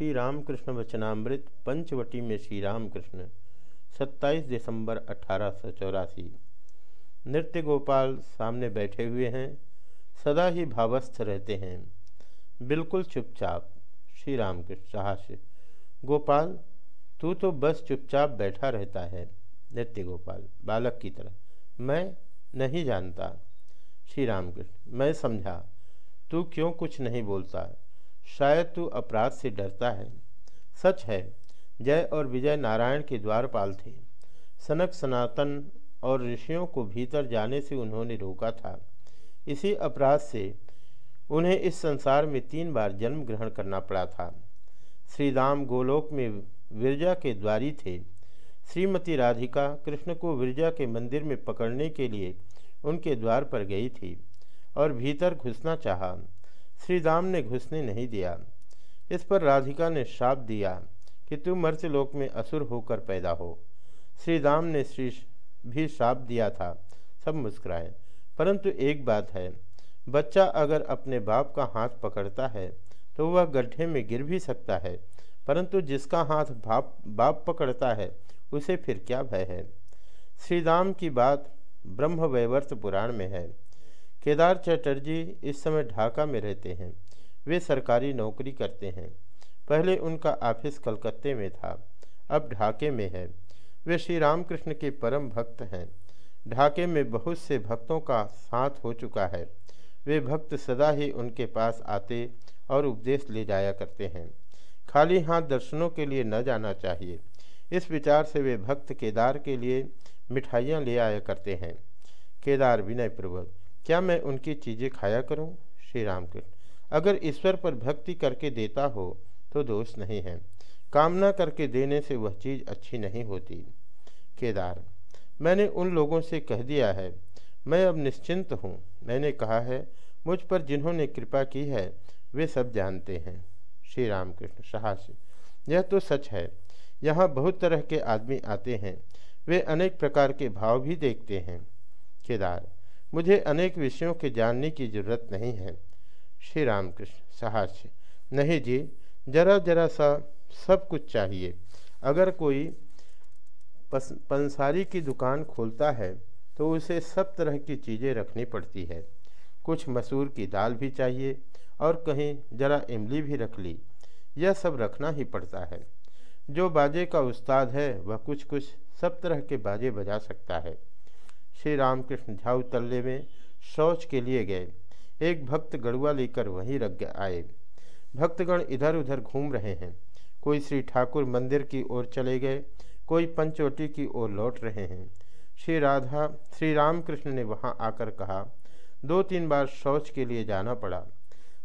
श्री रामकृष्ण वचनामृत पंचवटी में श्री रामकृष्ण 27 दिसंबर अठारह नृत्य गोपाल सामने बैठे हुए हैं, सदा ही भावस्थ रहते हैं। बिल्कुल चुपचाप श्री रामकृष्ण साहस्य गोपाल, तू तो बस चुपचाप बैठा रहता है नृत्य गोपाल बालक की तरह। मैं नहीं जानता। श्री रामकृष्ण मैं समझा, तू क्यों कुछ नहीं बोलता? शायद तू अपराध से डरता है। सच है, जय और विजय नारायण के द्वारपाल थे। सनक सनातन और ऋषियों को भीतर जाने से उन्होंने रोका था। इसी अपराध से उन्हें इस संसार में तीन बार जन्म ग्रहण करना पड़ा था। श्री राम गोलोक में विरजा के द्वारी थे। श्रीमती राधिका कृष्ण को विरजा के मंदिर में पकड़ने के लिए उनके द्वार पर गई थी और भीतर घुसना चाहा। श्री राम ने घुसने नहीं दिया। इस पर राधिका ने श्राप दिया कि तू मर्त्यलोक में असुर होकर पैदा हो। श्री राम ने श्री भी श्राप दिया था, सब मुस्कुराए। परंतु एक बात है, बच्चा अगर अपने बाप का हाथ पकड़ता है तो वह गड्ढे में गिर भी सकता है। परंतु जिसका हाथ बाप बाप पकड़ता है, उसे फिर क्या भय है? श्री राम की बात ब्रह्म वैवर्त पुराण में है। केदार चटर्जी इस समय ढाका में रहते हैं। वे सरकारी नौकरी करते हैं। पहले उनका ऑफ़िस कलकत्ते में था, अब ढाके में है। वे श्री रामकृष्ण के परम भक्त हैं। ढाके में बहुत से भक्तों का साथ हो चुका है। वे भक्त सदा ही उनके पास आते और उपदेश ले जाया करते हैं। खाली हाथ दर्शनों के लिए न जाना चाहिए। इस विचार से वे भक्त केदार के लिए मिठाइयाँ ले आया करते हैं। केदार विनयपूर्वक क्या मैं उनकी चीज़ें खाया करूँ? श्री राम कृष्ण अगर ईश्वर पर भक्ति करके देता हो तो दोष नहीं है। कामना करके देने से वह चीज़ अच्छी नहीं होती। केदार। मैंने उन लोगों से कह दिया है, मैं अब निश्चिंत हूँ। मैंने कहा है, मुझ पर जिन्होंने कृपा की है, वे सब जानते हैं। श्री राम कृष्ण साहस। यह तो सच है। यहाँ बहुत तरह के आदमी आते हैं। वे अनेक प्रकार के भाव भी देखते हैं। केदार। मुझे अनेक विषयों के जानने की ज़रूरत नहीं है। श्री रामकृष्ण साहस्य नहीं जी, जरा जरा सा सब कुछ चाहिए। अगर कोई पंसारी की दुकान खोलता है तो उसे सब तरह की चीज़ें रखनी पड़ती है। कुछ मसूर की दाल भी चाहिए और कहीं जरा इमली भी रख ली। यह सब रखना ही पड़ता है। जो बाजे का उस्ताद है, वह कुछ कुछ सब तरह के बाजे बजा सकता है। श्री रामकृष्ण झाऊ तल्ले में शौच के लिए गए। एक भक्त गड़ुआ लेकर वहीं रख आए। भक्तगण इधर उधर घूम रहे हैं। कोई श्री ठाकुर मंदिर की ओर चले गए, कोई पंचवटी की ओर लौट रहे हैं। श्री राधा, श्री रामकृष्ण ने वहाँ आकर कहा, दो तीन बार शौच के लिए जाना पड़ा।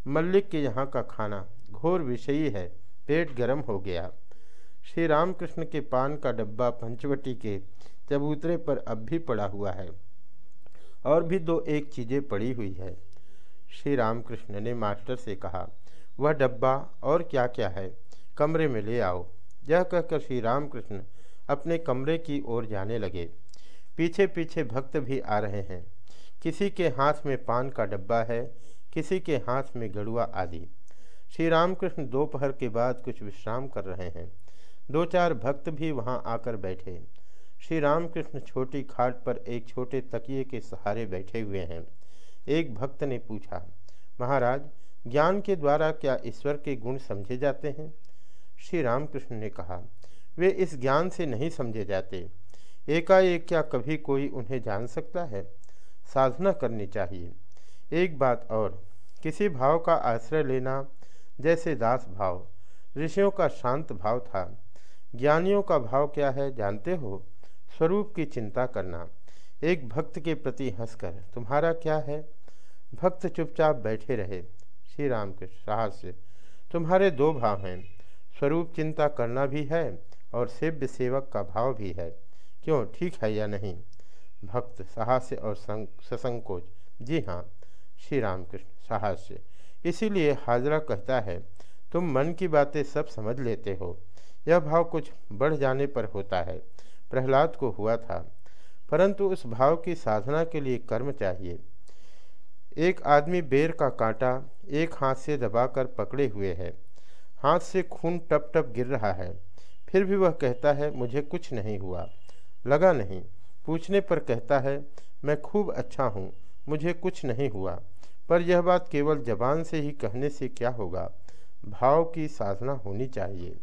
मल्लिक के यहाँ का खाना घोर विषयी है, पेट गर्म हो गया। श्री रामकृष्ण के पान का डब्बा पंचवटी के चबूतरे पर अब भी पड़ा हुआ है। और भी दो एक चीज़ें पड़ी हुई है। श्री रामकृष्ण ने मास्टर से कहा, वह डब्बा और क्या क्या है? कमरे में ले आओ। यह कहकर श्री रामकृष्ण अपने कमरे की ओर जाने लगे। पीछे पीछे भक्त भी आ रहे हैं। किसी के हाथ में पान का डब्बा है, किसी के हाथ में गड़ुआ आदि। श्री रामकृष्ण दोपहर के बाद कुछ विश्राम कर रहे हैं। दो चार भक्त भी वहाँ आकर बैठे। श्री रामकृष्ण छोटी खाट पर एक छोटे तकिए के सहारे बैठे हुए हैं। एक भक्त ने पूछा, महाराज, ज्ञान के द्वारा क्या ईश्वर के गुण समझे जाते हैं? श्री रामकृष्ण ने कहा, वे इस ज्ञान से नहीं समझे जाते। एकाएक क्या कभी कोई उन्हें जान सकता है? साधना करनी चाहिए। एक बात और, किसी भाव का आश्रय लेना जैसे दास भाव, ऋषियों का शांत भाव था। ज्ञानियों का भाव क्या है जानते हो? स्वरूप की चिंता करना। एक भक्त के प्रति हंसकर, तुम्हारा क्या है? भक्त चुपचाप बैठे रहे। श्री राम के साहस तुम्हारे दो भाव हैं। स्वरूप चिंता करना भी है और सेव्य सेवक का भाव भी है। क्यों, ठीक है या नहीं? भक्त साहस्य और ससंकोच, जी हाँ। श्री रामकृष्ण साहस्य इसीलिए हाजरा कहता है, तुम मन की बातें सब समझ लेते हो। यह भाव कुछ बढ़ जाने पर होता है। प्रहलाद को हुआ था। परंतु उस भाव की साधना के लिए कर्म चाहिए। एक आदमी बेर का कांटा एक हाथ से दबाकर पकड़े हुए है। हाथ से खून टप टप गिर रहा है। फिर भी वह कहता है, मुझे कुछ नहीं हुआ। लगा नहीं। पूछने पर कहता है, मैं खूब अच्छा हूँ, मुझे कुछ नहीं हुआ। पर यह बात केवल जबान से ही कहने से क्या होगा? भाव की साधना होनी चाहिए।